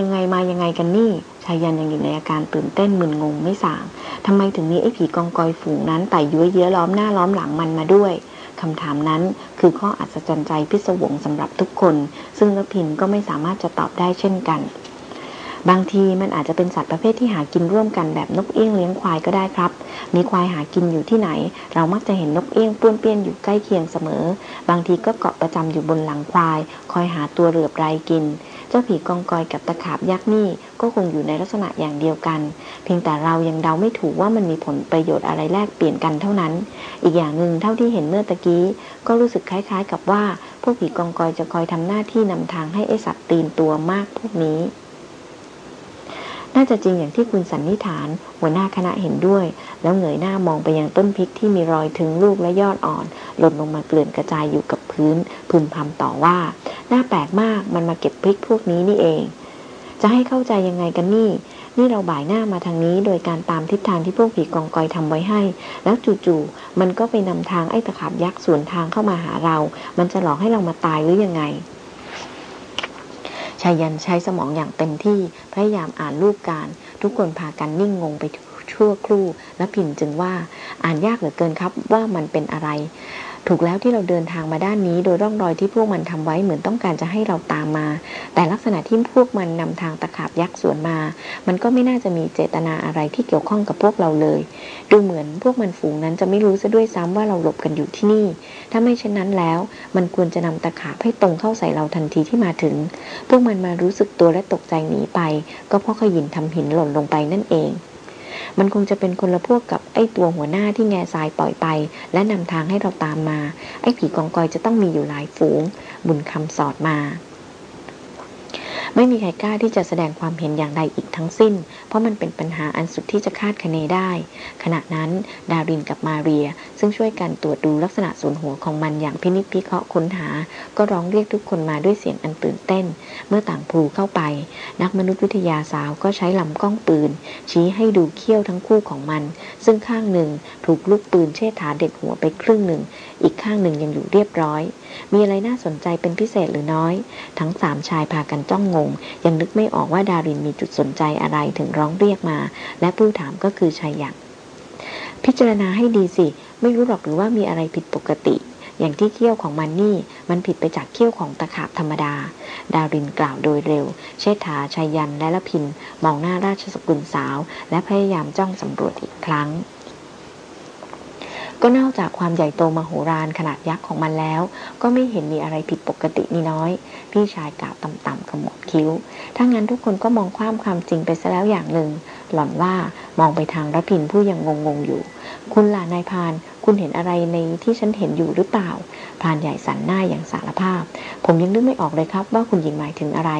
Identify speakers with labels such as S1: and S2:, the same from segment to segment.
S1: ยังไงมายังไงกันนี่ชายันยังอยู่ในอาการตื่นเต้นมึนงงไม่สางทำไมถึงมีไอ้ผีกองกอยฝูงนั้นไต่ย้วเยื้อล้อมหน้าล้อมหลังมันมาด้วยคำถามนั้นคือข้ออัศจรรย์ใจพิศวงสำหรับทุกคน ซึ่งลพินก็ไม่สามารถจะตอบได้เช่นกัน บางทีมันอาจจะเป็นสัตว์ประเภทที่หากินร่วมกันแบบนกเอี้ยงเลี้ยงควายก็ได้ครับ มีควายหากินอยู่ที่ไหน เรามักจะเห็นนกเอี้ยงป้วนเปี้ยนอยู่ใกล้เคียงเสมอ บางทีก็เกาะประจำอยู่บนหลังควาย คอยหาตัวเหลือบไรกิน เจ้าผีกองกอยกับตะขาบยักษ์นี่ก็คงอยู่ในลักษณะอย่างเดียวกัน เพียงแต่เรายังเดาไม่ถูกว่ามันมีผลประโยชน์อะไรแลกเปลี่ยนกันเท่านั้น อีกอย่างหนึ่งเท่าที่เห็นเมื่อตะกี้ ก็รู้สึกคล้ายๆ กับว่าพวกผีกองกอยจะคอยทำหน้าที่นำทางให้ไอสัตว์ตีนตัวมากพวกนี้ น่าจะจริงอย่างที่คุณสันนิษฐาน หัวหน้าคณะเห็นด้วย แล้วเงยหน้ามองไปยังต้นพริกที่มีรอยถึงลูกและยอดอ่อน หล่นลงมาเกลื่อนกระจายอยู่กับพื้น พึมพำต่อว่า น่าแปลกมากมันมาเก็บพริกพวกนี้นี่เอง จะให้เข้าใจยังไงกันนี่ นี่เราบ่ายหน้ามาทางนี้ โดยการตามทิศทางที่พวกผีกองกอยทำไว้ให้ แล้วจู่ๆมันก็ไปนำทางไอ้ตะขาบยักษ์สวนทางเข้ามาหาเรา มันจะหลอกให้เรามาตายหรือยังไง ชายันใช้สมองอย่างเต็มที่พยายามอ่านรูปการ ทุกคนพากันนิ่งงงไปชั่วครู่ และพินจึงว่าอ่านยากเหลือเกินครับว่ามันเป็นอะไร ถูกแล้วที่เราเดินทางมาด้านนี้ โดยร่องรอยที่พวกมันทำไว้เหมือนต้องการจะให้เราตามมา แต่ลักษณะที่พวกมันนำทางตะขาบยักษ์สวนมา มันก็ไม่น่าจะมีเจตนาอะไรที่เกี่ยวข้องกับพวกเราเลย ดูเหมือนพวกมันฝูงนั้นจะไม่รู้ซะด้วยซ้ำว่าเราหลบกันอยู่ที่นี่ ถ้าไม่เช่นนั้นแล้ว มันควรจะนำตะขาบให้ตรงเข้าใส่เราทันทีที่มาถึง พวกมันมารู้สึกตัวและตกใจหนีไป ก็เพราะขยินทำหินหล่นลงไปนั่นเอง มันคงจะเป็นคนละพวกกับไอ้ตัวหัวหน้าที่แง่ทรายปล่อยไป และนำทางให้เราตามมา ไอ้ผีกองกอยจะต้องมีอยู่หลายฝูง บุญคำสอดมา ไม่มีใครกล้าที่จะแสดงความเห็นอย่างใดอีกทั้งสิ้น เพราะมันเป็นปัญหาอันสุดที่จะคาดคะเนได้ ขณะนั้นดารินกับมาเรีย ซึ่งช่วยกันตรวจดูลักษณะส่วนหัวของมันอย่างพินิจพิเคราะห์ค้นหา ก็ร้องเรียกทุกคนมาด้วยเสียงอันตื่นเต้น เมื่อต่างพูเข้าไป นักมนุษยวิทยาสาวก็ใช้ลำกล้องปืน ชี้ให้ดูเขี้ยวทั้งคู่ของมัน ซึ่งข้างหนึ่งถูกลูกปืนเชษฐาเด็ดหัวไปครึ่งหนึ่ง อีกข้างหนึ่งยังอยู่เรียบร้อย มีอะไรน่าสนใจเป็นพิเศษหรือน้อย ทั้งสามชายพากันจ้องงงยังนึกไม่ออกว่าดารินมีจุดสนใจอะไรถึงร้องเรียกมา และผู้ถามก็คือชายยักษ์พิจารณาให้ดีสิ ไม่รู้หรอกหรือว่ามีอะไรผิดปกติ อย่างที่เขี้ยวของมันนี่ มันผิดไปจากเขี้ยวของตะขาบธรรมดา ดารินกล่าวโดยเร็ว เชษฐาชายันและละพิน มองหน้าราชสกุลสาว และพยายามจ้องสำรวจอีกครั้ง ก็นอกจากความใหญ่โตมโหฬารขนาดยักษ์ของมันแล้ว ก็ไม่เห็นมีอะไรผิดปกตินี่น้อย พี่ชายกล่าวต่ำๆขมวดคิ้ว ถ้างั้นทุกคนก็มองความความจริงไปซะแล้วอย่างหนึ่ง หล่อนว่ามองไปทางระพินผู้ยังงงๆอยู่ คุณล่ะนายพานคุณเห็นอะไรในที่ฉันเห็นอยู่หรือเปล่าพานใหญ่สันหน้าอย่างสารภาพ ผมยังนึกไม่ออกเลยครับว่าคุณหญิงหมายถึงอะไร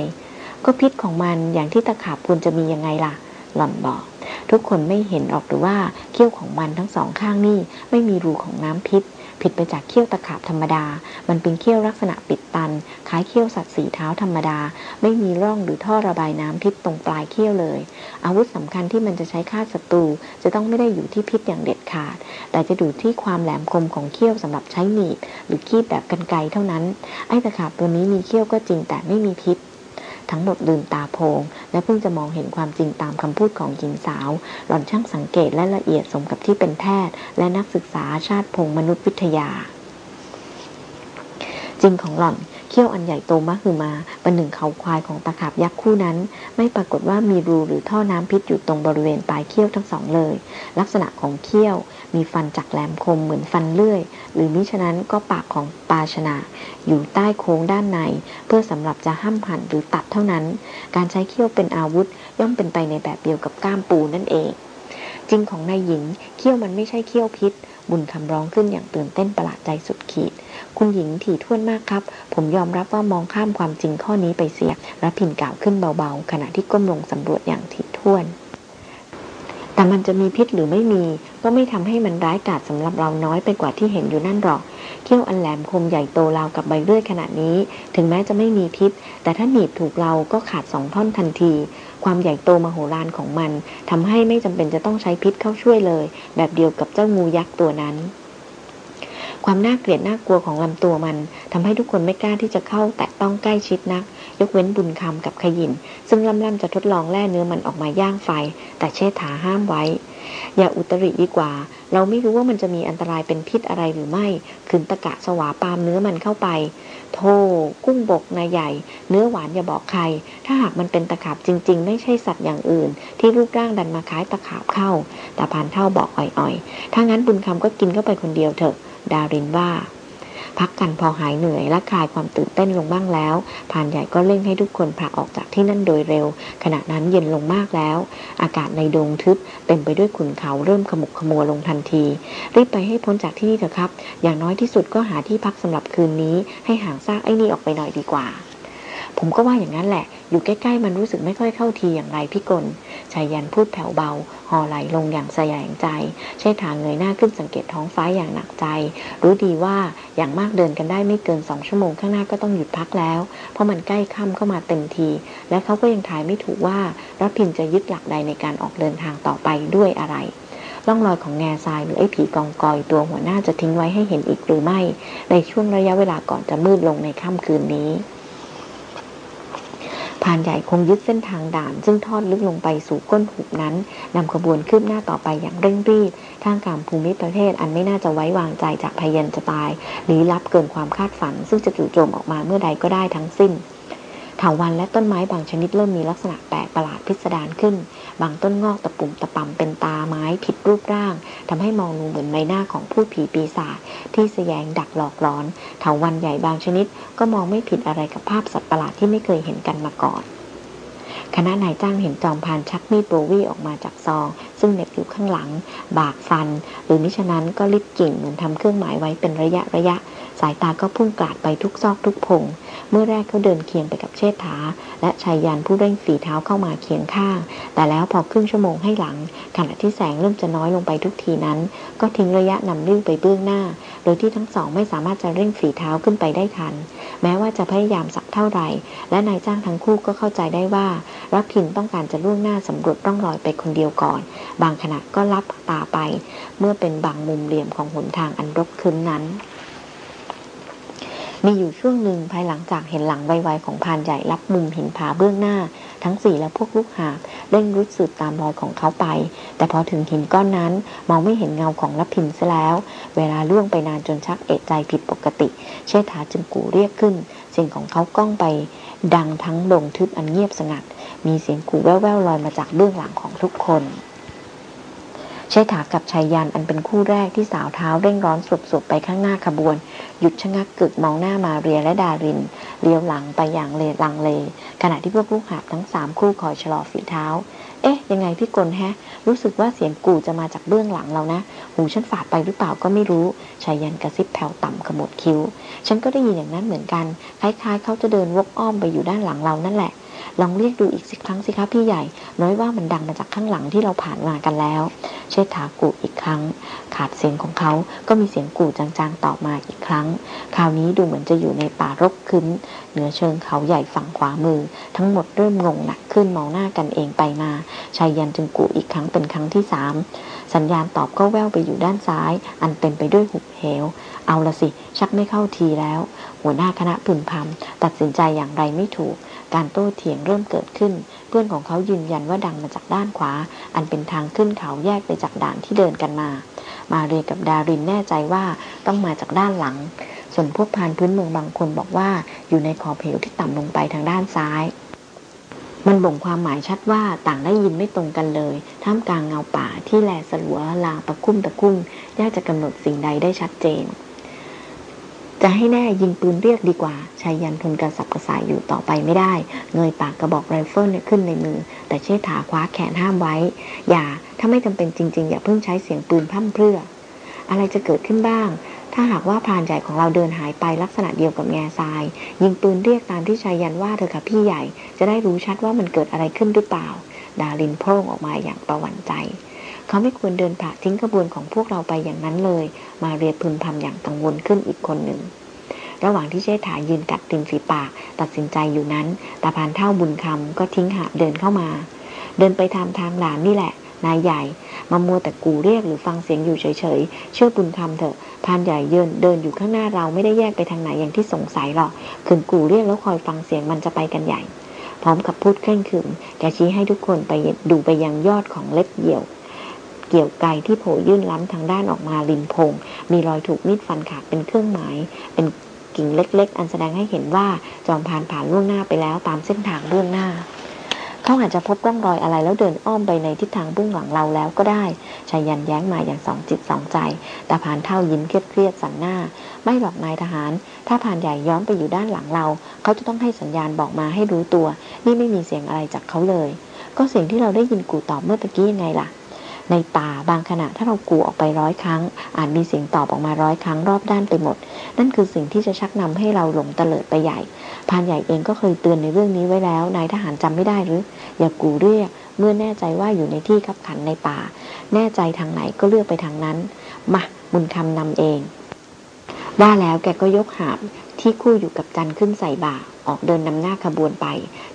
S1: ก็พิษของมันอย่างที่ตะขาบคุณจะมียังไงล่ะ หล่อนบอก ทุกคนไม่เห็นออกหรือว่าเขี้ยวของมันทั้งสองข้างนี่ไม่มีรูของน้ำพิษ ผิดไปจากเขี้ยวตะขาบธรรมดา มันเป็นเขี้ยวลักษณะปิดตัน คล้ายเขี้ยวสัตว์สีเท้าธรรมดา ไม่มีร่องหรือท่อระบายน้ำพิษตรงปลายเขี้ยวเลย อาวุธสำคัญที่มันจะใช้ฆ่าศัตรู จะต้องไม่ได้อยู่ที่พิษอย่างเด็ดขาด แต่จะดูที่ความแหลมคมของเขี้ยวสำหรับใช้หนีบหรือคีบแบบกันไกรเท่านั้น ไอ้ตะขาบตัวนี้มีเขี้ยวก็จริงแต่ไม่มีพิษ ทั้งหมดลืมตาโพง และเพิ่งจะมองเห็นความจริงตามคำพูดของหญิงสาว หล่อนช่างสังเกตและละเอียดสมกับที่เป็นแพทย์ และนักศึกษาชาติพงมนุษยวิทยา จริงของหล่อนเขี้ยวอันใหญ่โตมากคือมาเป็นหนึ่งเขาควายของตะขาบยักษ์คู่นั้น ไม่ปรากฏว่ามีรูหรือท่อน้ำพิษอยู่ตรงบริเวณปลายเขี้ยวทั้งสองเลย ลักษณะของเขี้ยว มีฟันจักแหลมคมเหมือนฟันเลื่อย หรือมิฉะนั้นก็ปากของปลาชนะ อยู่ใต้โค้งด้านใน เพื่อสำหรับจะห้ามหั่นหรือตัดเท่านั้น การใช้เขี้ยวเป็นอาวุธ ย่อมเป็นไปในแบบเดียวกับก้ามปูนั่นเอง จริงของนายหญิงเขี้ยวมันไม่ใช่เขี้ยวพิษ บุญคำร้องขึ้นอย่างตื่นเต้นประหลาดใจสุดขีด คุณหญิงถี่ถ้วนมากครับ ผมยอมรับว่ามองข้ามความจริงข้อนี้ไปเสียรับผินกล่าวขึ้นเบาๆ ขณะที่ก้มลงสำรวจอย่างถี่ถ้วน แต่มันจะมีพิษหรือไม่มี ก็ไม่ทำให้มันร้ายกาจสำหรับเราน้อยไปกว่าที่เห็นอยู่นั่นหรอก เขี้ยวอันแหลมคมใหญ่โตราวกับใบเลื่อยขนาดนี้ ถึงแม้จะไม่มีพิษ แต่ถ้าหนีบถูกเราก็ขาดสองท่อนทันที ความใหญ่โตมโหฬารของมันทำให้ไม่จำเป็นจะต้องใช้พิษเข้าช่วยเลย แบบเดียวกับเจ้างูยักษ์ตัวนั้น ความน่าเกลียดน่ากลัวของลำตัวมันทำให้ทุกคนไม่กล้าที่จะเข้าแตะต้องใกล้ชิดนัก ยกเว้นบุญคำกับขยิน ซึ่งล่ำๆจะทดลองแล่เนื้อมันออกมาย่างไฟ แต่เชษฐาห้ามไว้ อย่าอุตริดีกว่า เราไม่รู้ว่ามันจะมีอันตรายเป็นพิษอะไรหรือไม่ขืนตะกะสวาปามเนื้อมันเข้าไปโธ่กุ้งบกนายใหญ่ เนื้อหวานอย่าบอกใคร ถ้าหากมันเป็นตะขาบจริง ๆ ไม่ใช่สัตว์อย่างอื่น ที่รูปร่างดันมาคล้ายตะขาบเข้าแต่พานเท่าบอกอ่อยๆ ถ้างั้นบุญคำก็กินเข้าไปคนเดียวเถอะ ดารินว่า พักกันพอหายเหนื่อยและคลายความตื่นเต้นลงบ้างแล้วพานใหญ่ก็เร่งให้ทุกคนพาออกจากที่นั่นโดยเร็ว ขณะนั้นเย็นลงมากแล้ว อากาศในดงทึบเต็มไปด้วยขุนเขาเริ่มขมุกขมัวลงทันที รีบไปให้พ้นจากที่นี่เถอะครับ อย่างน้อยที่สุดก็หาที่พักสำหรับคืนนี้ ให้ห่างซากไอ้นี่ออกไปหน่อยดีกว่าผมก็ว่าอย่างนั้นแหละ อยู่ใกล้ ๆ มันรู้สึกไม่ค่อยเข้าทีอย่างไรพี่กล ชายยันพูดแผ่วเบาห่อไหลลงอย่างสยงใจ ใช้ทางเงยหน้าขึ้นสังเกตท้องฟ้าอย่างหนักใจ รู้ดีว่าอย่างมากเดินกันได้ไม่เกินสองชั่วโมงข้างหน้าก็ต้องหยุดพักแล้ว เพราะมันใกล้ค่ำเข้ามาเต็มที และเขาก็ยังทายไม่ถูกว่ารับพินจะยึดหลักใดในการออกเดินทางต่อไปด้วยอะไรร่องรอยของแง่ทรายหรือไอ้ผีกองกอยตัวหัวหน้าจะทิ้งไว้ให้เห็นอีกหรือไม่ ในช่วงระยะเวลาก่อนจะมืดลงในค่ำคืนนี้ พานใหญ่คงยึดเส้นทางด่าน ซึ่งทอดลึกลงไปสู่ก้นหุบนั้นนำขบวนคืบหน้าต่อไปอย่างเร่งรีบท่ามกลางภูมิประเทศอันไม่น่าจะไว้วางใจจากพยันจะตายลี้ลับเกินความคาดฝัน ซึ่งจะจู่โจมออกมาเมื่อใดก็ได้ทั้งสิ้นถาวันและต้นไม้บางชนิดเริ่มมีลักษณะแปลกประหลาดพิสดารขึ้น บางต้นงอกตะปุ่มตะปำเป็นตาไม้ผิดรูปร่างทำให้มองดูเหมือนใบหน้าของผู้ผีปีศาจที่แสยงดักหลอกหลอนเถาวันใหญ่บางชนิด ก็มองไม่ผิดอะไรกับภาพสัตว์ประหลาดที่ไม่เคยเห็นกันมาก่อนคณะนายจ้างเห็นจอมพานชักมีดโบวี่ออกมาจากซอง ซึ่งเน็บอยู่ข้างหลัง บากฟัน หรือมิฉะนั้นก็ลิบกิ่งเหมือนทำเครื่องหมายไว้เป็นระยะระยะ สายตาก็พุ่งกราดไปทุกซอกทุกพง เมื่อแรกเขาเดินเคียงไปกับเชษฐา และชายยันผู้เร่งฝีเท้าเข้ามาเคียงข้าง แต่แล้วพอครึ่งชั่วโมงให้หลัง ขณะที่แสงเริ่มจะน้อยลงไปทุกทีนั้น ก็ทิ้งระยะนำลิ้วไปเบื้องหน้า โดยที่ทั้งสองไม่สามารถจะเร่งฝีเท้าขึ้นไปได้ทัน แม้ว่าจะพยายามสักเท่าไหร่ และนายจ้างทั้งคู่ก็เข้าใจได้ว่ารักพินต้องการจะล่วงหน้าสำรวจร่องรอยไปคนเดียวก่อน บางขณะก็รับตาไป เมื่อเป็นบางมุมเหลี่ยมของหนทางอันรกคืนนั้น มีอยู่ช่วงหนึ่งภายหลังจากเห็นหลังไวๆของพานใหญ่รับมุมหินผาเบื้องหน้า ทั้งสี่และพวกลูกหาบเร่งรุดสืบตามรอยของเขาไป แต่พอถึงหินก้อนนั้น มองไม่เห็นเงาของรับพินซะแล้ว เวลาล่วงไปนานจนชักเอะใจผิดปกติ เชษฐาจึงกูเรียกขึ้น เสียงของเขาก้องไป ดังทั้งดงทึบอันเงียบสงัด มีเสียงกูแว่วๆลอยมาจากเบื้องหลังของทุกคน เชษฐากับชายยันอันเป็นคู่แรกที่สาวเท้าเร่งร้อนสุบๆไปข้างหน้าขบวน หยุดชะงักกึกมองหน้ามาเรียและดาริน เลี้ยวหลังไปอย่างเลลังเล ขณะที่พวกลูกหาบทั้งสามคู่คอยชะลอฝีเท้า เอ๊ะ ยังไงพี่กลแฮะ รู้สึกว่าเสียงกูจะมาจากเบื้องหลังเรานะ หูฉันฝาดไปหรือเปล่าก็ไม่รู้ชายยันกระซิบแผ่วต่ำขมวดคิ้ว ฉันก็ได้ยินอย่างนั้นเหมือนกัน คล้ายๆ เขาจะเดินวกอ้อมไปอยู่ด้านหลังเรานั่นแหละ ลองเรียกดูอีกสิครั้งสิคะพี่ใหญ่ น้อยว่ามันดังมาจากข้างหลังที่เราผ่านมากันแล้ว เชษฐากูอีกครั้ง ขาดเสียงของเขาก็มีเสียงกูจางๆต่อมาอีกครั้ง คราวนี้ดูเหมือนจะอยู่ในป่ารกคึ้นเหนือเชิงเขาใหญ่ฝั่งขวามือ ทั้งหมดเริ่มงงหนักขึ้นมองหน้ากันเองไปมาชายยันจึงกูอีกครั้งเป็นครั้งที่สามสัญญาณตอบก็แว่วไปอยู่ด้านซ้าย อันเต็มไปด้วยหุบเหว เอาละสิ ชักไม่เข้าทีแล้ว หัวหน้าคณะพึมพำตัดสินใจอย่างไรไม่ถูก การโต้เถียงเริ่มเกิดขึ้น เพื่อนของเขายืนยันว่าดังมาจากด้านขวา อันเป็นทางขึ้นเขาแยกไปจากด่านที่เดินกันมา มาเรียกับดารินแน่ใจว่าต้องมาจากด้านหลัง ส่วนพวกพานพื้นเมืองบางคนบอกว่าอยู่ในขอบเหวที่ต่ำลงไปทางด้านซ้ายมันบ่งความหมายชัดว่าต่างได้ยินไม่ตรงกันเลย ท่ามกลางเงาป่าที่แลสลัวลางตะคุ่มตะคุ่มยากจะกำหนดสิ่งใดได้ชัดเจน จะให้แน่ยิงปืนเรียกดีกว่าชายยันทนกระสับกระส่ายอยู่ต่อไปไม่ได้ เงยปากกระบอกไรเฟิลขึ้นในมือ แต่เชษฐาคว้าแขนห้ามไว้ อย่าถ้าไม่จำเป็นจริงๆ อย่าเพิ่งใช้เสียงปืนพั่มเพื่อ อะไรจะเกิดขึ้นบ้าง ถ้าหากว่าพรานใหญ่ของเราเดินหายไปลักษณะเดียวกับแง่ทราย ยิงปืนเรียกตามที่ชายยันว่าเธอค่ะพี่ใหญ่ จะได้รู้ชัดว่ามันเกิดอะไรขึ้นหรือเปล่า ดาลินโพร่งออกมาอย่างประหวัติใจ เขาไม่ควรเดินผ่าทิ้งขบวนของพวกเราไปอย่างนั้นเลย มาเรียพึมพำอย่างกังวลขึ้นอีกคนหนึ่ง ระหว่างที่เชษฐายืนกัดติมฝีปาก ตัดสินใจอยู่นั้นตาพานเท่าบุญคำก็ทิ้งหาเดินเข้ามา เดินไปทางทางหลานนี่แหละนายใหญ่มามัวแต่กูเรียกหรือฟังเสียงอยู่เฉยๆ เชื่อบุญคำเถอะ พานใหญ่เยินเดินอยู่ข้างหน้าเราไม่ได้แยกไปทางไหนอย่างที่สงสัยหรอกขืนกูเรียกแล้วคอยฟังเสียงมันจะไปกันใหญ่ พร้อมกับพูดเคร่งขรึมแกชี้ให้ทุกคนไปดูไปยังยอดของเล็บเหี่ยว เกี่ยวไกที่โผล่ยื่นล้ำทางด้านออกมาริมพง มีรอยถูกมีดฟันขาดเป็นเครื่องหมาย เป็นกิ่งเล็ก ๆ อันแสดงให้เห็นว่าจอมพานผ่านล่วงหน้าไปแล้วตามเส้นทางเบื้องหน้าเขาอาจจะพบร่องรอยอะไรแล้วเดินอ้อมไปในทิศทางเบื้องหลังเราแล้วก็ได้ชายันแย้งมาอย่างสองจิตสองใจแต่ผ่านเท่ายิ้มเครียดเครียดสันหน้า ไม่หรอกนายทหาร ถ้าผ่านใหญ่ย้อนไปอยู่ด้านหลังเรา เขาจะต้องให้สัญญาณบอกมาให้รู้ตัว นี่ไม่มีเสียงอะไรจากเขาเลย ก็เสียงที่เราได้ยินกูตอบเมื่อตะกี้ยังไงล่ะ ในป่าบางขณะถ้าเรากูออกไปร้อยครั้ง อาจมีเสียงตอบออกมาร้อยครั้งรอบด้านไปหมด นั่นคือสิ่งที่จะชักนำให้เราหลงเตลิดไปใหญ่พานใหญ่เองก็เคยเตือนในเรื่องนี้ไว้แล้วนายทหารจำไม่ได้หรือ อย่ากูเรียกเมื่อแน่ใจว่าอยู่ในที่ขับขันในป่า แน่ใจทางไหนก็เลือกไปทางนั้นมาบุญคำนำเอง ว่าแล้วแกก็ยกหาบที่คู่อยู่กับจันขึ้นใส่บ่า ออกเดินนำหน้าขบวนไป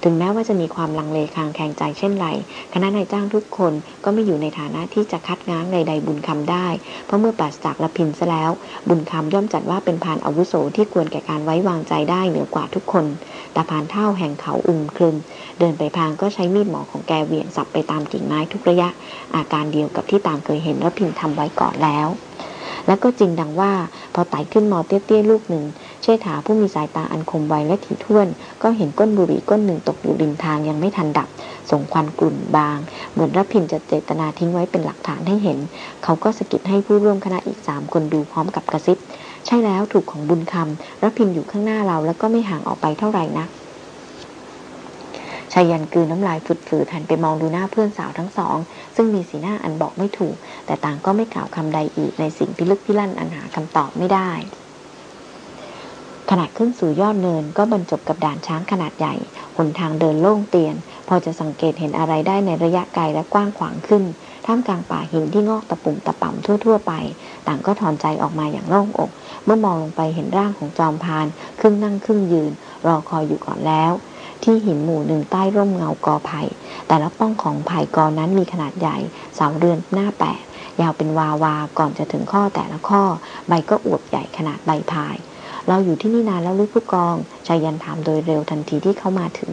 S1: ถึงแม้ว่าจะมีความลังเลคางแข่งใจเช่นไร คณะนายจ้างทุกคนก็ไม่อยู่ในฐานะที่จะคัดง้างในใดบุญคำได้ เพราะเมื่อปราศจากละพินซะแล้ว บุญคำย่อมจัดว่าเป็นพานอาวุโสที่ควรแก่การไว้วางใจได้เหนือกว่าทุกคน แต่พานเท่าแห่งเขาอึมครึม เดินไปพางก็ใช้มีดหมอของแกเวียงสับไปตามกิ่งไม้ทุกระยะ อาการเดียวกับที่ต่างเคยเห็นละพินทำไว้ก่อนแล้ว และก็จริงดังว่า พอไต่ขึ้นมอเตี้ยๆลูกหนึ่ง เชษฐาผู้มีสายตาอันคมไวและถี่ถ้วน ก็เห็นก้นบุหรี่ก้นหนึ่งตกอยู่ริมทางยังไม่ทันดับ ส่งควันกลุ่นบาง เหมือนรับพินจะเจตนาทิ้งไว้เป็นหลักฐานให้เห็น เขาก็สกิดให้ผู้ร่วมคณะอีกสามคนดูพร้อมกับกระซิบ ใช่แล้วถูกของบุญคำรับพินอยู่ข้างหน้าเราแล้วก็ไม่ห่างออกไปเท่าไหร่นัก ชายันกืนน้ำลายฝืดๆหันไปมองดูหน้าเพื่อนสาวทั้งสอง ซึ่งมีสีหน้าอันบอกไม่ถูก แต่ต่างก็ไม่กล่าวคำใดอีกในสิ่งพิลึกพิลั่นอันหาคำตอบไม่ได้ ขณะขึ้นสู่ยอดเนินก็บรรจบกับด่านช้างขนาดใหญ่หนทางเดินโล่งเตียน พอจะสังเกตเห็นอะไรได้ในระยะไกลและกว้างขวางขึ้น ท่ามกลางป่าหินที่งอกตะปุ่มตะป่ำทั่ว ๆ ไป ต่างก็ถอนใจออกมาอย่างโล่งอก เมื่อมองลงไปเห็นร่างของจอมพานครึ่งนั่งครึ่งยืน รอคอยอยู่ก่อนแล้ว ที่หินหมู่หนึ่งใต้ร่มเงากอไผ่แต่ละป้องของไผ่กอนั้นมีขนาดใหญ่เสาเรือนหน้าแปะยาวเป็นวาวาก่อนจะถึงข้อแต่ละข้อ ใบก็อวบใหญ่ขนาดใบพาย เราอยู่ที่นี่นานแล้วหรือผู้กองชายันถามโดยเร็วทันทีที่เขามาถึง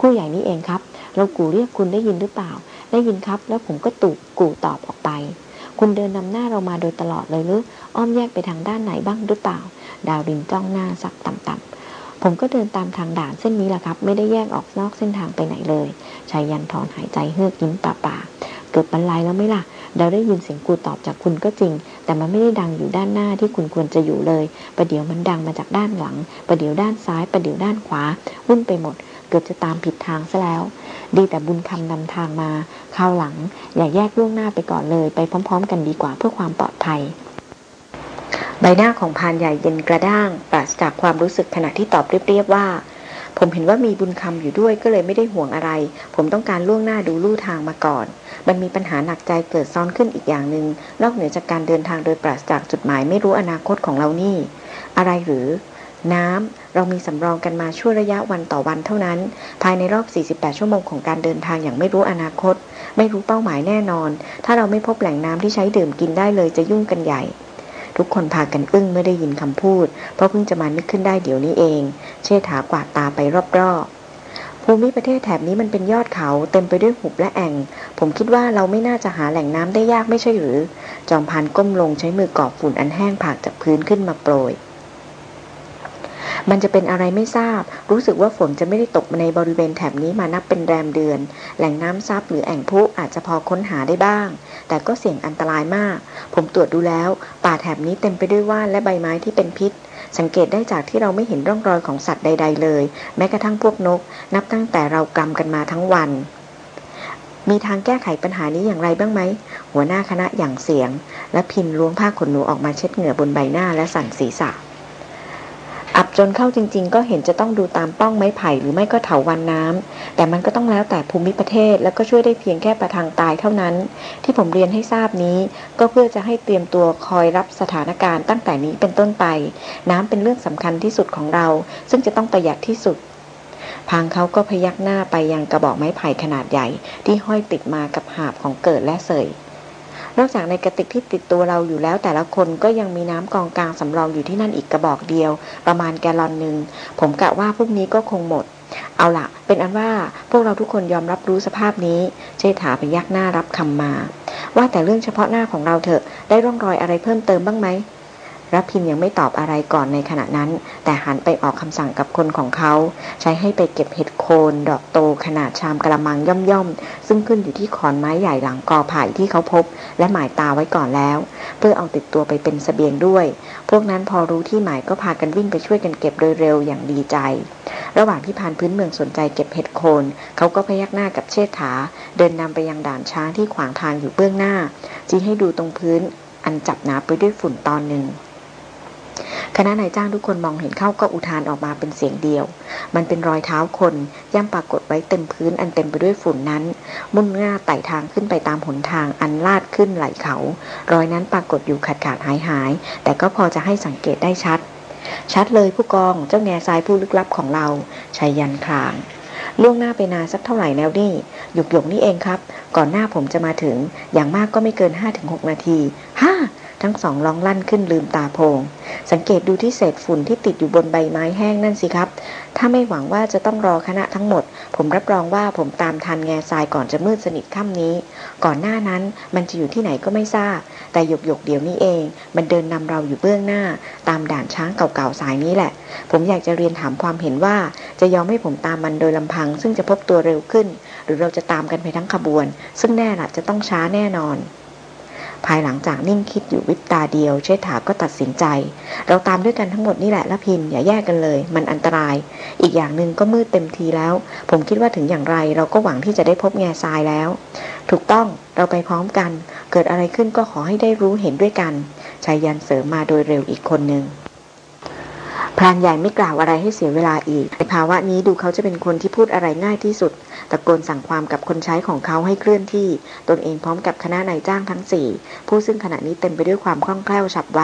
S1: คู่ใหญ่นี้เองครับ เรากูเรียกคุณได้ยินหรือเปล่า ได้ยินครับ แล้วผมก็ตุกกูตอบออกไป คุณเดินนำหน้าเรามาโดยตลอดเลยหรืออ้อมแยกไปทางด้านไหนบ้างหรือเปล่า ดาวดินจ้องหน้าสักต่ำๆ ผมก็เดินตามทางด่านเส้นนี้แหละครับ ไม่ได้แยกออกนอกเส้นทางไปไหนเลยชายยันถอนหายใจเฮือกยิ้มป่าๆเกิดบรรลัยแล้วไหมล่ะ เราได้ยินเสียงกูตอบจากคุณก็จริง แต่มันไม่ได้ดังอยู่ด้านหน้าที่คุณควรจะอยู่เลย ประเดี๋ยวมันดังมาจากด้านหลัง ประเดี๋ยวด้านซ้าย ประเดี๋ยวด้านขวา วุ่นไปหมด เกิดจะตามผิดทางซะแล้ว ดีแต่บุญคำนำทางมาคราวหลัง อย่าแยกล่วงหน้าไปก่อนเลย ไปพร้อม ๆ กันดีกว่าเพื่อความปลอดภัย ใบหน้าของพานใหญ่เย็นกระด้าง ปราศจากความรู้สึกขณะที่ตอบเรียบๆว่า ผมเห็นว่ามีบุญคำอยู่ด้วยก็เลยไม่ได้ห่วงอะไร ผมต้องการล่วงหน้าดูลู่ทางมาก่อน มันมีปัญหาหนักใจเกิดซ้อนขึ้นอีกอย่างหนึง่งนอกเหนือจากการเดินทางโดยปราศจากจุดหมายไม่รู้อนาคตของเรานี่ อะไรหรือ น้ำเรามีสำรองกันมาช่วระยะวันต่อวันเท่านั้น ภายในรอบ 48 ชั่วโมงของการเดินทางอย่างไม่รู้อนาคต ไม่รู้เป้าหมายแน่นอน ถ้าเราไม่พบแหล่งน้ำที่ใช้ดื่มกินได้เลยจะยุ่งกันใหญ่ ทุกคนพากันอึ้งเมื่อได้ยินคำพูด เพราะเพิ่งจะมานึกขึ้นได้เดี๋ยวนี้เอง เชษฐากวาดตาไปรอบๆ ภูมิประเทศแถบนี้มันเป็นยอดเขาเต็มไปด้วยหุบและแอ่ง ผมคิดว่าเราไม่น่าจะหาแหล่งน้ำได้ยากไม่ใช่หรือ จอมพันก้มลงใช้มือกอบฝุ่นอันแห้งผากจากพื้นขึ้นมาโปรย มันจะเป็นอะไรไม่ทราบ รู้สึกว่าฝนจะไม่ได้ตกในบริเวณแถบนี้มานับเป็นแรมเดือน แหล่งน้ำซับหรือแอ่งพุอาจจะพอค้นหาได้บ้าง แต่ก็เสี่ยงอันตรายมาก ผมตรวจดูแล้ว ป่าแถบนี้เต็มไปด้วยว่านและใบไม้ที่เป็นพิษ สังเกตได้จากที่เราไม่เห็นร่องรอยของสัตว์ใด ๆ เลย แม้กระทั่งพวกนก นับตั้งแต่เรากำกันมาทั้งวันมีทางแก้ไขปัญหานี้อย่างไรบ้างไหม หัวหน้าคณะอย่างเสียง และพินล้วงผ้าขนหนูออกมาเช็ดเหงื่อบนใบหน้าและสั่นศีรษะ อับจนเข้าจริง ๆ ก็เห็นจะต้องดูตามป้องไม้ไผ่หรือไม่ก็เถาวันน้ำแต่มันก็ต้องแล้วแต่ภูมิประเทศ แล้วก็ช่วยได้เพียงแค่ประทางตายเท่านั้น ที่ผมเรียนให้ทราบนี้ ก็เพื่อจะให้เตรียมตัวคอยรับสถานการณ์ตั้งแต่นี้เป็นต้นไป น้ำเป็นเรื่องสำคัญที่สุดของเรา ซึ่งจะต้องประหยัดที่สุดพางเขาก็พยักหน้าไปยังกระบอกไม้ไผ่ขนาดใหญ่ ที่ห้อยติดมากับหาบของเกิดและเสย นอกจากในกระติกที่ติดตัวเราอยู่แล้ว แต่ละคนก็ยังมีน้ำกองกลางสำรองอยู่ที่นั่นอีกกระบอกเดียว ประมาณแกลลอนหนึ่งผมกะว่าพวกนี้ก็คงหมด เอาละเป็นอันว่าพวกเราทุกคนยอมรับรู้สภาพนี้เชษฐาไปยักหน้ารับคำมา ว่าแต่เรื่องเฉพาะหน้าของเราเถอะได้ร่องรอยอะไรเพิ่มเติมบ้างไหม รพินยังไม่ตอบอะไรก่อนในขณะนั้น แต่หันไปออกคำสั่งกับคนของเขา ใช้ให้ไปเก็บเห็ดโคน ดอกโตขนาดชามกระมังย่อมๆ ซึ่งขึ้นอยู่ที่ขอนไม้ใหญ่หลังกอไผ่ที่เขาพบ และหมายตาไว้ก่อนแล้ว เพื่อเอาติดตัวไปเป็นสเสบียงด้วย พวกนั้นพอรู้ที่หมายก็พากันวิ่งไปช่วยกันเก็บโดยเร็วอย่างดีใจ ระหว่างที่พานพื้นเมืองสนใจเก็บเห็ดโคน เขาก็พยักหน้ากับเชษฐา เดินนำไปยังด่านช้างที่ขวางทางอยู่เบื้องหน้าจี้ให้ดูตรงพื้นอันจับหนาไปด้วยฝุ่นตอนหนึ่ง คณะนายจ้างทุกคนมองเห็นเข้าก็อุทานออกมาเป็นเสียงเดียว มันเป็นรอยเท้าคนย่ำปรากฏไว้เต็มพื้นอันเต็มไปด้วยฝุ่นนั้น มุ่งหน้าไต่ทางขึ้นไปตามหนทางอันลาดขึ้นไหลเขา รอยนั้นปรากฏอยู่ขาดขาดหายหาย แต่ก็พอจะให้สังเกตได้ชัด ชัดเลยผู้กองเจ้าแง่ทรายผู้ลึกลับของเราชัยยันครางล่วงหน้าไปนานสักเท่าไหร่แล้วนี่หยกหยกนี่เองครับ ก่อนหน้าผมจะมาถึงอย่างมากก็ไม่เกิน 5-6 นาทีห้า ทั้งสองร้องลั่นขึ้นลืมตาโพง สังเกตดูที่เศษฝุ่นที่ติดอยู่บนใบไม้แห้งนั่นสิครับ ถ้าไม่หวังว่าจะต้องรอคณะทั้งหมด ผมรับรองว่าผมตามทันแง่ทรายก่อนจะมืดสนิทค่ำนี้ ก่อนหน้านั้นมันจะอยู่ที่ไหนก็ไม่ทราบ แต่หยกหยกเดี๋ยวนี้เอง มันเดินนำเราอยู่เบื้องหน้า ตามด่านช้างเก่าๆสายนี้แหละ ผมอยากจะเรียนถามความเห็นว่า จะยอมให้ผมตามมันโดยลำพัง ซึ่งจะพบตัวเร็วขึ้น หรือเราจะตามกันไปทั้งขบวน ซึ่งแน่ละจะต้องช้าแน่นอน ภายหลังจากนิ่งคิดอยู่วิบตาเดียว เชษฐาก็ตัดสินใจ เราตามด้วยกันทั้งหมดนี่แหละละพินอย่าแยกกันเลย มันอันตราย อีกอย่างหนึ่งก็มืดเต็มทีแล้ว ผมคิดว่าถึงอย่างไรเราก็หวังที่จะได้พบแง่ทรายแล้ว ถูกต้องเราไปพร้อมกัน เกิดอะไรขึ้นก็ขอให้ได้รู้เห็นด้วยกันชายยันเสริมมาโดยเร็วอีกคนหนึ่งพรานใหญ่ไม่กล่าวอะไรให้เสียเวลาอีกในภาวะนี้ดูเขาจะเป็นคนที่พูดอะไรง่ายที่สุด ตะโกนสั่งความกับคนใช้ของเขาให้เคลื่อนที่ ตนเองพร้อมกับคณะนายจ้างทั้งสี่ผู้ซึ่งขณะนี้เต็มไปด้วยความคล่องแคล่วฉับไว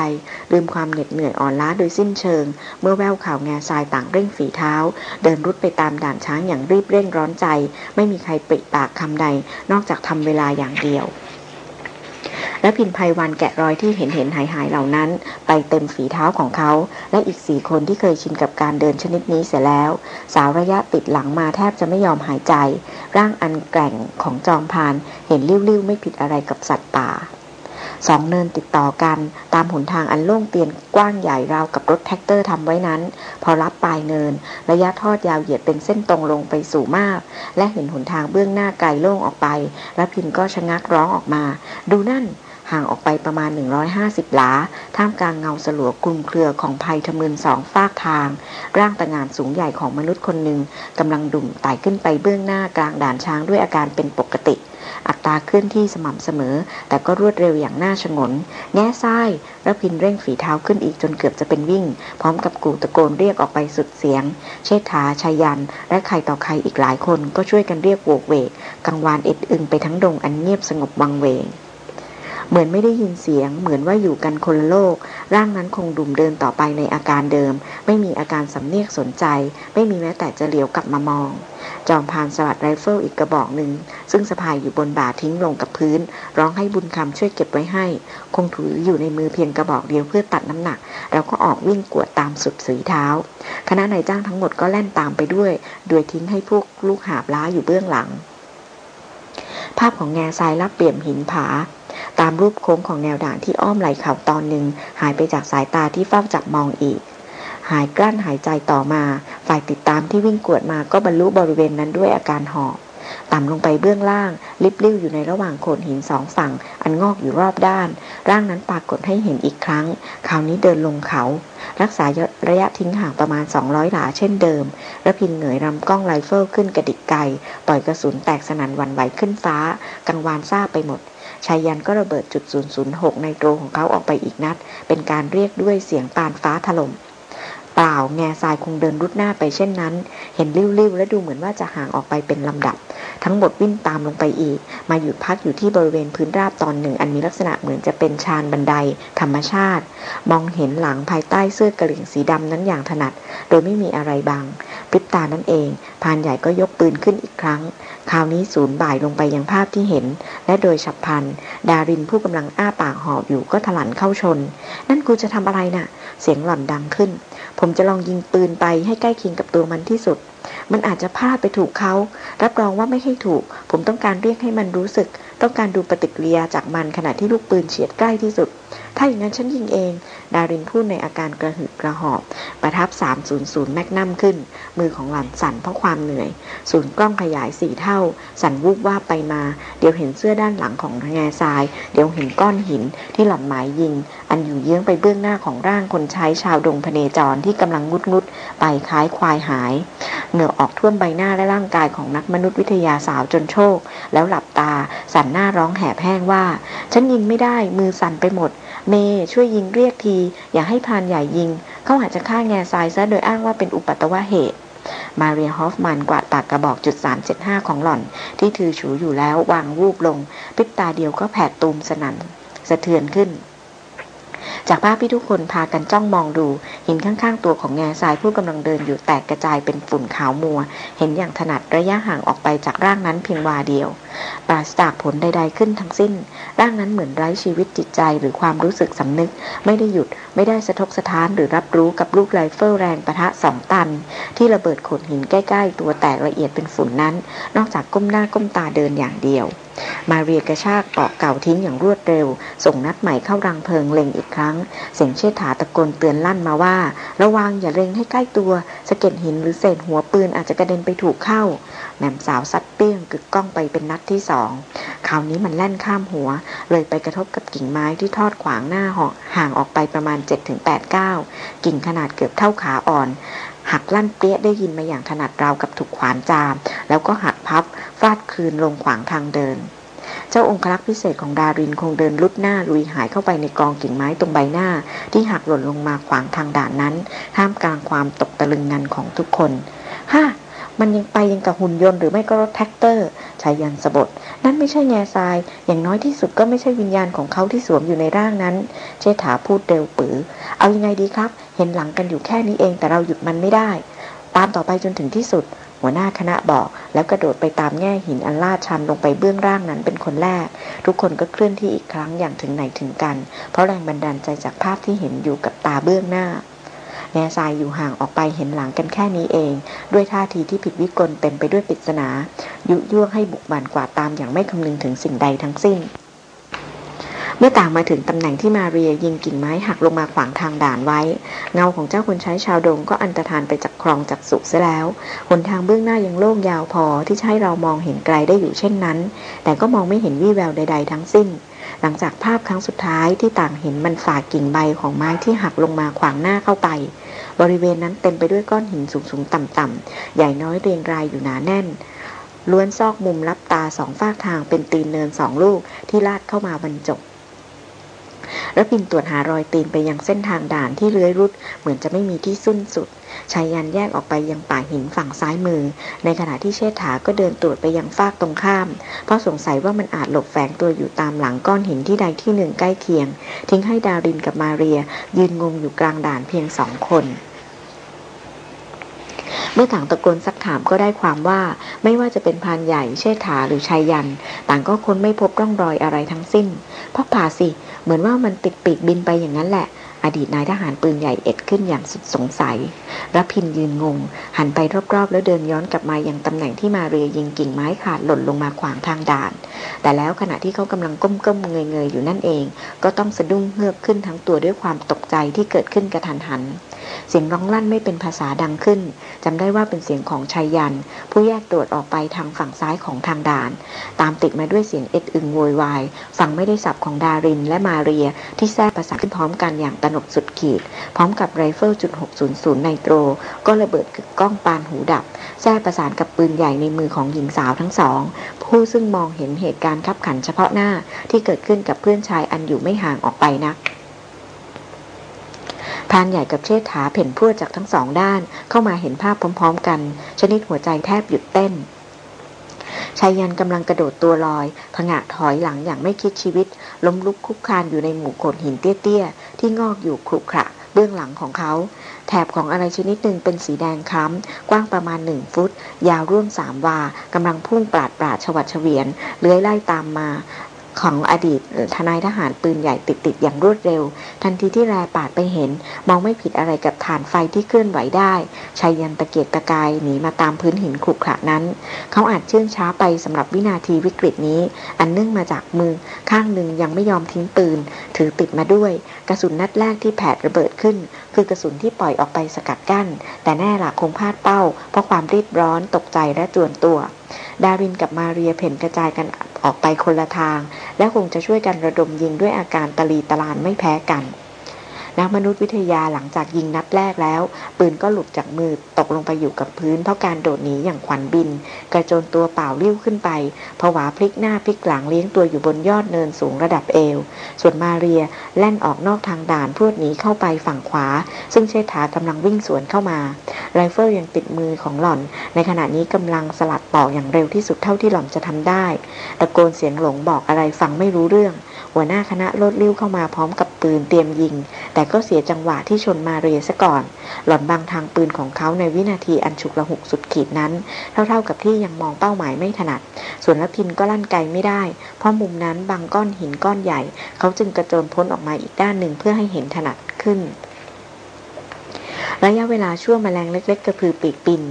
S1: ลืมความเหน็ดเหนื่อยอ่อนล้าโดยสิ้นเชิง เมื่อแววข่าวแง่ทรายต่างเร่งฝีเท้า เดินรุดไปตามด่านช้างอย่างรีบเร่งร้อนใจ ไม่มีใครปริปากคำใด นอกจากทำเวลาอย่างเดียว และพินภัยวันแกะรอยที่เห็นเห็นหายหายเหล่านั้น ไปเต็มฝีเท้าของเขา และอีกสี่คนที่เคยชินกับการเดินชนิดนี้เสียแล้ว สาวระยะติดหลังมาแทบจะไม่ยอมหายใจ ร่างอันแกร่งของจอมพรานเผ่นลิ่วๆไม่ผิดอะไรกับสัตว์ป่าสองเนินติดต่อกันตามหนทางอันโล่งเตียนกว้างใหญ่ราวกับรถแทรกเตอร์ทำไว้นั้น พอลับปลายเนิน ระยะทอดยาวเหยียดเป็นเส้นตรงลงไปสู่มาก และเห็นหนทางเบื้องหน้าไกลโล่งออกไป รพินทร์ก็ชะงักร้องออกมา ดูนั่น ห่างออกไปประมาณ 150 หลา ท่ามกลางเงาสลัวกลุ่มเครือของไพรทะมึนสองฟากทาง ร่างตะงานสูงใหญ่ของมนุษย์คนหนึ่งกำลังดุ่มไต่ขึ้นไปเบื้องหน้ากลางด่านช้างด้วยอาการเป็นปกติ อัตราเคลื่อนที่สม่ำเสมอ แต่ก็รวดเร็วอย่างน่าชงน แง่ซ้ายระพินเร่งฝีเท้าขึ้นอีกจนเกือบจะเป็นวิ่ง พร้อมกับกูตะโกนเรียกออกไปสุดเสียง เชษฐาชายัน และใครต่อใครอีกหลายคนก็ช่วยกันเรียกโวกเวกกังวานเอ็ดอึงไปทั้งดงอันเงียบสงบวังเวง เหมือนไม่ได้ยินเสียง เหมือนว่าอยู่กันคนละโลก ร่างนั้นคงดุ่มเดินต่อไปในอาการเดิม ไม่มีอาการสำเหนียกสนใจ ไม่มีแม้แต่จะเหลียวกลับมามอง จอมพรานสลัดไรเฟิลอีกกระบอกหนึ่ง ซึ่งสะพายอยู่บนบ่าทิ้งลงกับพื้น ร้องให้บุญคำช่วยเก็บไว้ให้ คงถืออยู่ในมือเพียงกระบอกเดียวเพื่อตัดน้ำหนัก แล้วก็ออกวิ่งกวดตามสุดฝีเท้า คณะนายจ้างทั้งหมดก็แล่นตามไปด้วย โดยทิ้งให้พวกลูกหาบล้าอยู่เบื้องหลังภาพของแงซายลับเหลี่ยมหินผา ตามรูปโค้งของแนวด่านที่อ้อมไหล่เขาตอนหนึ่ง หายไปจากสายตาที่เฝ้าจับมองอีก ชั่วกลั้นหายใจต่อมา ฝ่ายติดตามที่วิ่งกวดมาก็บรรลุบริเวณนั้นด้วยอาการหอบต่ำลงไปเบื้องล่าง ลิบลิ้วอยู่ในระหว่างโขดหินสองฝั่ง อันงอกอยู่รอบด้าน ร่างนั้นปรากฏให้เห็นอีกครั้ง คราวนี้เดินลงเขา รักษาระยะทิ้งห่างประมาณ 200 หลาเช่นเดิมรพินทร์เงยลำกล้องไรเฟิลขึ้นกระดิกไก ปล่อยกระสุนแตกสนั่นวันไหวขึ้นฟ้า กังวานซาไปหมด ชายันก็ระเบิดจุด006 ในโตรของเขาออกไปอีกนัด เป็นการเรียกด้วยเสียงปานฟ้าถลม่มเปล่าแง่ทรายคงเดินรุดหน้าไปเช่นนั้น เห็นริ้วๆ และดูเหมือนว่าจะห่างออกไปเป็นลำดับ ทั้งหมดวิ่งตามลงไปอีก มาหยุดพักอยู่ที่บริเวณพื้นราบตอนหนึ่ง อันมีลักษณะเหมือนจะเป็นชานบันได ธรรมชาติ มองเห็นหลังภายใต้เสื้อกระเหลี่ยงสีดำนั้นอย่างถนัด โดยไม่มีอะไรบังพริบตานั่นเองพานใหญ่ก็ยกปืนขึ้นอีกครั้ง คราวนี้ศูนย์บ่ายลงไปยังภาพที่เห็น และโดยฉับพลัน ดารินผู้กำลังอ้าปากหอบอยู่ก็ถลันเข้าชน นั่นกูจะทำอะไรนะ่ะ เสียงหล่อนดังขึ้น ผมจะลองยิงปืนไปให้ใกล้เคียงกับตัวมันที่สุด มันอาจจะพลาดไปถูกเขา รับรองว่าไม่ให้ถูก ผมต้องการเรียกให้มันรู้สึก ต้องการดูปฏิกิริยาจากมันขณะที่ลูกปืนเฉียดใกล้ที่สุด ถ้าอย่างนั้นฉันยิงเอง ดารินพูดในอาการกระหืดกระหอบ ประทับ 300 แมกนัมขึ้น มือของหล่อนสั่นเพราะความเหนื่อย ศูนย์กล้องขยายสี่เท่า สั่นวูบว่าไปมา เดี๋ยวเห็นเสื้อด้านหลังของแง่ทราย เดี๋ยวเห็นก้อนหินที่หล่อนหมายยิง อันอยู่เยื้องไปเบื้องหน้าของร่างคนใช้ชาวดงพเนจรที่กำลังงุดงุดไปคล้ายควายหาย เหงื่อออกท่วมใบหน้าและร่างกายของนักมนุษยวิทยาสาวจนโชค แล้วหลับตา สั่นหน้าร้องแหบแห้งว่า ฉันยิงไม่ได้ มือสั่นไปหมด เมย์ช่วยยิงเรียกที อย่าให้พานใหญ่ยิง เขาอาจจะฆ่าแง่ทรายซะโดยอ้างว่าเป็นอุปัตวะเหตุ มาเรียฮอฟมันกวาดปากกระบอกจุด375 ของหล่อน ที่ถือฉูอยู่แล้ววางวูบลง ปิบตาเดียวก็แผดตูมสนั่นสะเทือนขึ้น จากภาพที่ทุกคนพากันจ้องมองดู เห็นข้างๆ ตัวของแง่ทรายผู้กำลังเดินอยู่แตกกระจายเป็นฝุ่นขาวมัว เห็นอย่างถนัดระยะห่างออกไปจากร่างนั้นเพียงวาเดียว ปราศจากผลใดๆขึ้นทั้งสิ้น ร่างนั้นเหมือนไร้ชีวิตจิตใจหรือความรู้สึกสำนึก ไม่ได้หยุด ไม่ได้สะทกสะท้านหรือรับรู้กับลูกไรเฟิลแรงปะทะสองตัน ที่ระเบิดโขดหินใกล้ๆ ตัวแตกละเอียดเป็นฝุ่นนั้น นอกจากก้มหน้าก้มตาเดินอย่างเดียว มาเรียกระชากปลอกเก่าทิ้งอย่างรวดเร็ว ส่งนัดใหม่เข้ารังเพลิงเล็งอีกครั้ง เสียงเชษฐาตะโกนเตือนลั่นมาว่า ระวังอย่าเล็งให้ใกล้ตัวสะเก็ดหินหรือเศษหัวปืนอาจจะกระเด็นไปถูกเข้าแหม่มสาวซัดเปี้ยงกึกก้องไปเป็นนัดที่สองคราวนี้มันแล่นข้ามหัว เลยไปกระทบกับกิ่งไม้ที่ทอดขวางหน้าหอห่างออกไปประมาณ 7-8ก้ากิ่งขนาดเกือบเท่าขาอ่อน หักลั่นเปี้ยได้ยินมาอย่างถนัดราวกับถูกขวานจาม แล้วก็หักพับฟาดคืนลงขวางทางเดิน เจ้าองครักษ์พิเศษของดารินคงเดินลุดหน้าลุยหายเข้าไปในกองกิ่งไม้ตรงใบหน้า ที่หักหล่นลงมาขวางทางด่านนั้นท่ามกลางความตกตะลึงงันของทุกคนฮ่ามันยังไปยังกับหุ่นยนต์หรือไม่ก็รถแทรกเตอร์ไชยันต์สบดนั่นไม่ใช่แง่ทราย อย่างน้อยที่สุดก็ไม่ใช่วิญญาณของเขาที่สวมอยู่ในร่างนั้น เชษฐาพูดเร็วปรื๋อ เอายังไงดีครับ เห็นหลังกันอยู่แค่นี้เองแต่เราหยุดมันไม่ได้ ตามต่อไปจนถึงที่สุด หัวหน้าคณะบอก แล้วกระโดดไปตามแง่หินอันลาดชันลงไปเบื้องล่างนั้นเป็นคนแรก ทุกคนก็เคลื่อนที่อีกครั้งอย่างถึงไหนถึงกัน เพราะแรงบันดาลใจจากภาพที่เห็นอยู่กับตาเบื้องหน้าแง่ทรายอยู่ห่างออกไปเห็นหลังกันแค่นี้เอง ด้วยท่าทีที่ผิดวิกลเต็มไปด้วยปริศนา ยุยั่วให้บุกบันกว่าตามอย่างไม่คำนึงถึงสิ่งใดทั้งสิ้น เมื่อต่างมาถึงตำแหน่งที่มาเรียยิงกิ่งไม้หักลงมาขวางทางด่านไว้ เงาของเจ้าคนใช้ชาวดงก็อันตรธานไปจากคลองจากสุเสียแล้วหนทางเบื้องหน้ายังโล่งยาวพอที่จะให้เรามองเห็นไกลได้อยู่เช่นนั้น แต่ก็มองไม่เห็นวี่แววใด ๆ ทั้งสิ้น หลังจากภาพครั้งสุดท้ายที่ต่างเห็นมันฝากกิ่งใบของไม้ที่หักลงมาขวางหน้าเข้าไป บริเวณนั้นเต็มไปด้วยก้อนหินสูงๆต่ำๆใหญ่น้อยเรียงรายอยู่หนาแน่นล้วนซอกมุมรับตาสองฝากทางเป็นตีนเนินสองลูกที่ลาดเข้ามาบรรจบ แล้วพินตรวจหารอยตีนไปยังเส้นทางด่านที่เลื้อยรุด เหมือนจะไม่มีที่สิ้นสุดชายยันแยกออกไปยังป่าหินฝั่งซ้ายมือ ในขณะที่เชษฐาก็เดินตรวจไปยังฟากตรงข้าม เพราะสงสัยว่ามันอาจหลบแฝงตัวอยู่ตามหลังก้อนหินที่ใดที่หนึ่งใกล้เคียง ทิ้งให้ดารินกับมาเรีย ยืนงงอยู่กลางด่านเพียงสองคนเมื่อถางตะโกนสักถามก็ได้ความว่า ไม่ว่าจะเป็นพานใหญ่เชษฐาหรือชายยัน ต่างก็ค้นไม่พบร่องรอยอะไรทั้งสิ้นเพราะผ่าสิ เหมือนว่ามันติดปีกบินไปอย่างนั้นแหละ อดีตนายทหารปืนใหญ่เอ็ดขึ้นอย่างสุดสงสัยรพินยืนงง หันไปรอบๆ แล้วเดินย้อนกลับมาอย่างตำแหน่งที่มาเรียยิงกิ่งไม้ขาดหล่นลงมาขวางทางด่าน แต่แล้วขณะที่เขากำลังก้มๆเงยๆอยู่นั่นเอง ก็ต้องสะดุ้งเฮือกขึ้นทั้งตัวด้วยความตกใจที่เกิดขึ้นกระทันหัน เสียงร้องลั่นไม่เป็นภาษาดังขึ้นจำได้ว่าเป็นเสียงของชายยัน ผู้แยกตรวจออกไปทางฝั่งซ้ายของทางด่าน ตามติดมาด้วยเสียงเอ็ดอึงโวยวายฟังไม่ได้สับของดารินและมาเรียที่แทรกประสานขึ้นพร้อมกันอย่างตนกสุดขีด พร้อมกับไรเฟิลจุด600ไนโตร ก็ระเบิดกึกก้องปานหูดับ แทรกประสานกับปืนใหญ่ในมือของหญิงสาวทั้งสอง ผู้ซึ่งมองเห็นเหตุการณ์ขับขันเฉพาะหน้าที่เกิดขึ้นกับเพื่อนชายอันอยู่ไม่ห่างออกไปนัก พานใหญ่กับเชษฐาเพ่นพรวดจากทั้งสองด้านเข้ามาเห็นภาพพร้อม ๆ กัน ชนิดหัวใจแทบหยุดเต้นชายยันกำลังกระโดดตัวลอยผงะถอยหลังอย่างไม่คิดชีวิต ล้มลุกคุกคานอยู่ในหมู่โขดหินเตี้ยๆ ที่งอกอยู่ครุขระเบื้องหลังของเขา แถบของอะไรชนิดหนึ่งเป็นสีแดงคล้ำ กว้างประมาณหนึ่งฟุต ยาวร่วมสามวากำลังพุ่งปราดปราดชวัดเฉวียน เลื้อยไล่ตามมา ของอดีตทนายทหารปืนใหญ่ติดๆอย่างรวดเร็ว ทันทีที่แรปาดไปเห็น มองไม่ผิดอะไรกับฐานไฟที่เคลื่อนไหวได้ชายยันตะเกียกตะกายหนีมาตามพื้นหินขรุขระนั้น เขาอาจเชื่องช้าไปสำหรับวินาทีวิกฤตนี้ อันเนื่องมาจากมือข้างหนึ่งยังไม่ยอมทิ้งปืน ถือติดมาด้วย กระสุนนัดแรกที่แผดระเบิดขึ้น คือกระสุนที่ปล่อยออกไปสกัดกั้น แต่แน่ละคงพลาดเป้า เพราะความรีบร้อนตกใจและจวนตัวดารินกับมาเรียเพ่นกระจายกัน ออกไปคนละทาง และคงจะช่วยกันระดมยิงด้วยอาการตะลีตะลานไม่แพ้กัน นักมนุษยวิทยาหลังจากยิงนัดแรกแล้ว ปืนก็หลุดจากมือตกลงไปอยู่กับพื้น เพราะการโดดหนีอย่างขวัญบิน กระโจนตัวเปล่าลิ้วขึ้นไปผวาพลิกหน้าพลิกหลังเลี้ยงตัวอยู่บนยอดเนินสูงระดับเอว ส่วนมาเรียแล่นออกนอกทางด่านพรวดหนีเข้าไปฝั่งขวา ซึ่งเชษฐากำลังวิ่งสวนเข้ามา ไรเฟิลยังติดมือของหล่อน ในขณะนี้กำลังสลัดปอกอย่างเร็วที่สุดเท่าที่หล่อนจะทำได้ตะโกนเสียงหลงบอกอะไรฟังไม่รู้เรื่อง หัวหน้าคณะโลดลิ้วเข้ามาพร้อมกับปืนเตรียมยิง แต่ก็เสียจังหวะที่ชนมาเรียซะก่อน หล่อนบังทางปืนของเขาในวินาทีอันฉุกละหุกสุดขีดนั้น เท่าๆกับที่ยังมองเป้าหมายไม่ถนัด ส่วนลพินก็ลั่นไกลไม่ได้ เพราะมุมนั้นบังก้อนหินก้อนใหญ่ เขาจึงกระโจนพ้นออกมาอีกด้านหนึ่งเพื่อให้เห็นถนัดขึ้น ระยะเวลาช่วงแมลงเล็ก ๆ กระพือปีกปิน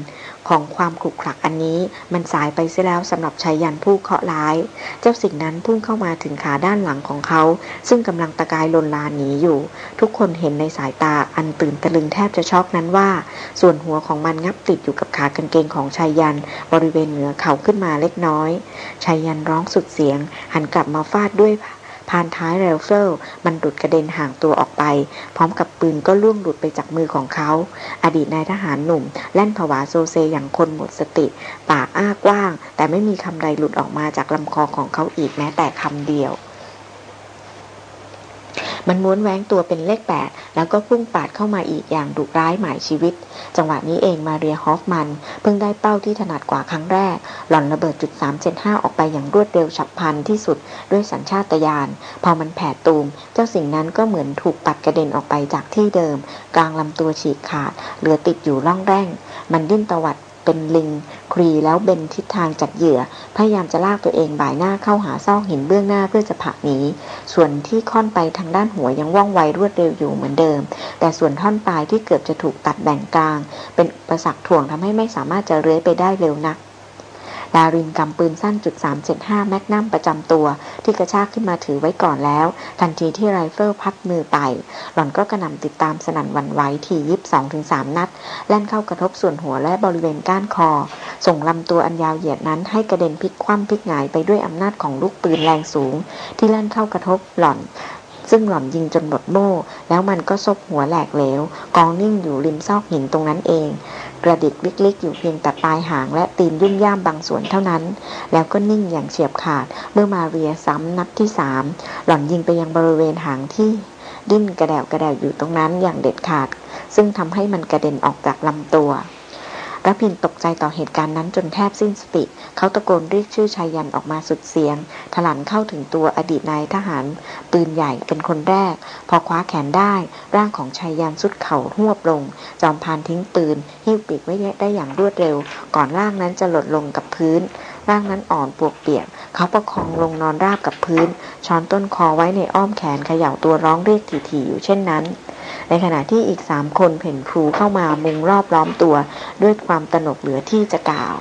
S1: ของความขรุขระอันนี้มันสายไปเสียแล้วสำหรับชายยันผู้เคาะร้าย เจ้าสิ่งนั้นพุ่งเข้ามาถึงขาด้านหลังของเขา ซึ่งกำลังตะกายลนลานหนีอยู่ ทุกคนเห็นในสายตาอันตื่นตะลึงแทบจะช็อกนั้นว่า ส่วนหัวของมันงับติดอยู่กับขากางเกงของไชยันต์ บริเวณเหนือเข่าขึ้นมาเล็กน้อยไชยันต์ร้องสุดเสียง หันกลับมาฟาดด้วย พานท้ายไรเฟิลมันหลุดกระเด็นห่างตัวออกไป พร้อมกับปืนก็ร่วงหลุดไปจากมือของเขา อดีตนายทหารหนุ่ม แล่นผวาโซเซอย่างคนหมดสติ ปากอ้ากว้าง แต่ไม่มีคำใดหลุดออกมาจากลำคอของเขาอีกแม้แต่คำเดียว มันม้วนแหวงตัวเป็นเลขแปดแล้วก็พุ่งปาดเข้ามาอีกอย่างดุร้ายหมายชีวิต จังหวะนี้เองมาเรียฮอฟมัน เพิ่งได้เป้าที่ถนัดกว่าครั้งแรก หล่อนระเบิดจุดสามเจ็ดห้าออกไปอย่างรวดเร็วฉับพลันที่สุดด้วยสัญชาตญาณพอมันแผ่ตูม เจ้าสิ่งนั้นก็เหมือนถูกปัดกระเด็นออกไปจากที่เดิม กลางลำตัวฉีกขาดเหลือติดอยู่ร่องแร่ง มันดิ้นตวัด เป็นลิงครีแล้วเบนทิศทางจัดเหยื่อ พยายามจะลากตัวเองบ่ายหน้าเข้าหาซอกหินเบื้องหน้าเพื่อจะผลักหนี ส่วนที่ค่อนไปทางด้านหัวยังว่องไวรวดเร็วอยู่เหมือนเดิม แต่ส่วนท่อนปลายที่เกือบจะถูกตัดแบ่งกลาง เป็นประสักถ่วงทำให้ไม่สามารถจะเลื้อยไปได้เร็วนัก ดารินกำปืนสั้นจุด375 แมกนัมประจำตัว ที่กระชากขึ้นมาถือไว้ก่อนแล้ว ทันทีที่ไรเฟิลพลัดมือไป หล่อนก็กระหน่ำติดตามสนั่นหวั่นไหวถี่ยิบ2-3ถึงนัด แล่นเข้ากระทบส่วนหัวและบริเวณก้านคอ ส่งลำตัวอันยาวเหยียดนั้นให้กระเด็นพลิกคว่ำพลิกหงายไปด้วยอำนาจของลูกปืนแรงสูง ที่แล่นเข้ากระทบหล่อนซึ่งหล่อนยิงจนหมดโม่ แล้วมันก็ซบหัวแหลกเหลว กองนิ่งอยู่ริมซอกหินตรงนั้นเอง กระดิกลิกๆอยู่เพียงแต่ปลายหางและตีนยุ่มย่ามบางส่วนเท่านั้น แล้วก็นิ่งอย่างเฉียบขาด เมื่อมาเรียซ้ำนัดที่สามหล่อนยิงไปยังบริเวณหางที่ ดิ้นกระแดวกระแดวอยู่ตรงนั้นอย่างเด็ดขาด ซึ่งทำให้มันกระเด็นออกจากลำตัว ระพินตกใจต่อเหตุการณ์นั้นจนแทบสิ้นสติ เขาตะโกนเรียกชื่อชายยันออกมาสุดเสียง ถลันเข้าถึงตัวอดีตนายทหาร ปืนใหญ่เป็นคนแรก พอคว้าแขนได้ ร่างของชายยันสุดเข่าหวบลง จอมพานทิ้งปืน หิ้วปีกไว้ได้อย่างรวดเร็ว ก่อนร่างนั้นจะหล่นลงกับพื้น ร่างนั้นอ่อนปวกเปียก เขาประคองลงนอนราบกับพื้น ช้อนต้นคอไว้ในอ้อมแขนเขย่าตัวร้องเรียกถี่ๆอยู่เช่นนั้น ในขณะที่อีกสามคนเพ่นครูเข้ามามุงรอบล้อมตัว ด้วยความตนกเหลือที่จะกล่าว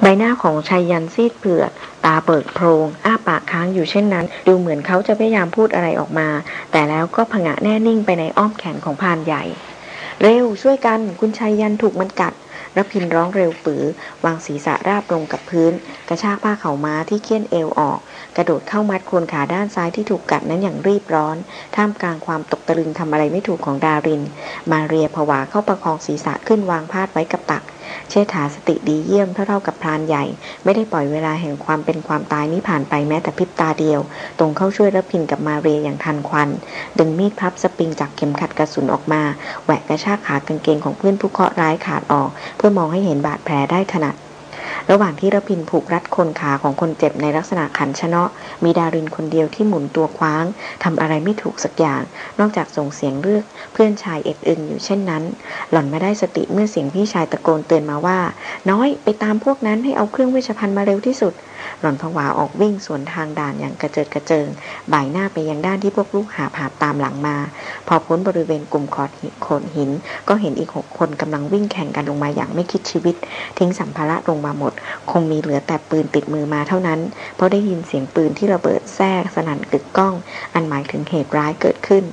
S1: ใบหน้าของชายยันซีดเผือดตาเปิดโพรง อ้าปากค้างอยู่เช่นนั้น ดูเหมือนเขาจะพยายามพูดอะไรออกมา แต่แล้วก็ผงะแน่นิ่งไปในอ้อมแขนของพานใหญ่ เร็วช่วยกัน คุณชายยันถูกมันกัด รพินร้องเร็วปือวางศีรษะราบลงกับพื้น กระชากผ้าเข่าม้าที่เคี่ยนเอวออก กระโดดเข้ามัดโคนขาด้านซ้ายที่ถูกกัดนั้นอย่างรีบร้อน ท่ามกลางความตกตะลึงทำอะไรไม่ถูกของดาริน มาเรียผวาเข้าประคองศีรษะขึ้นวางพาดไว้กับตัก เชษฐาสติดีเยี่ยมเท่าๆกับพรานใหญ่ ไม่ได้ปล่อยเวลาแห่งความเป็นความตายนี้ผ่านไปแม้แต่พริบตาเดียว ตรงเข้าช่วยรับพินกับมาเรียอย่างทันควัน ดึงมีดพับสปริงจากเข็มขัดกระสุนออกมาแหวกกระชากขากางเกงของเพื่อนผู้เคราะห์ร้ายขาดออก เพื่อมองให้เห็นบาดแผลได้ถนัด ระหว่างที่ระพินผูกรัดคนขาของคนเจ็บในลักษณะขันชนะมีดารินคนเดียวที่หมุนตัวคว้างทำอะไรไม่ถูกสักอย่าง นอกจากส่งเสียงเรียกเพื่อนชายเอ็ดอึงอยู่เช่นนั้น หล่อนไม่ได้สติเมื่อเสียงพี่ชายตะโกนเตือนมาว่า น้อยไปตามพวกนั้นให้เอาเครื่องเวชภัณฑ์มาเร็วที่สุด หล่อนผวาออกวิ่งสวนทางด่านอย่างกระเจิดกระเจิง บ่ายหน้าไปยังด้านที่พวกลูกหาผาตามหลังมา พอพ้นบริเวณกลุ่มขอดโขดหิน ก็เห็นอีกหกคนกำลังวิ่งแข่งกันลงมาอย่างไม่คิดชีวิต ทิ้งสัมภาระลงมาหมด คงมีเหลือแต่ปืนติดมือมาเท่านั้น เพราะได้ยินเสียงปืนที่ระเบิดแทรกสนั่นกึกก้อง อันหมายถึงเหตุร้ายเกิดขึ้น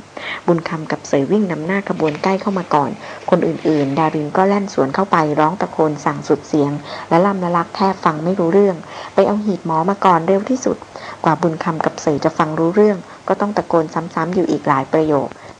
S1: บุญคำกับเสยวิ่งนำหน้าขบวนใกล้เข้ามาก่อน คนอื่นๆ ดารินก็แล่นสวนเข้าไปร้องตะโกนสั่งสุดเสียง และล่ำละลักแทบฟังไม่รู้เรื่อง ไปเอาหีบหมอมาก่อนเร็วที่สุด กว่าบุญคำกับเสยจะฟังรู้เรื่อง ก็ต้องตะโกนซ้ำๆอยู่อีกหลายประโยค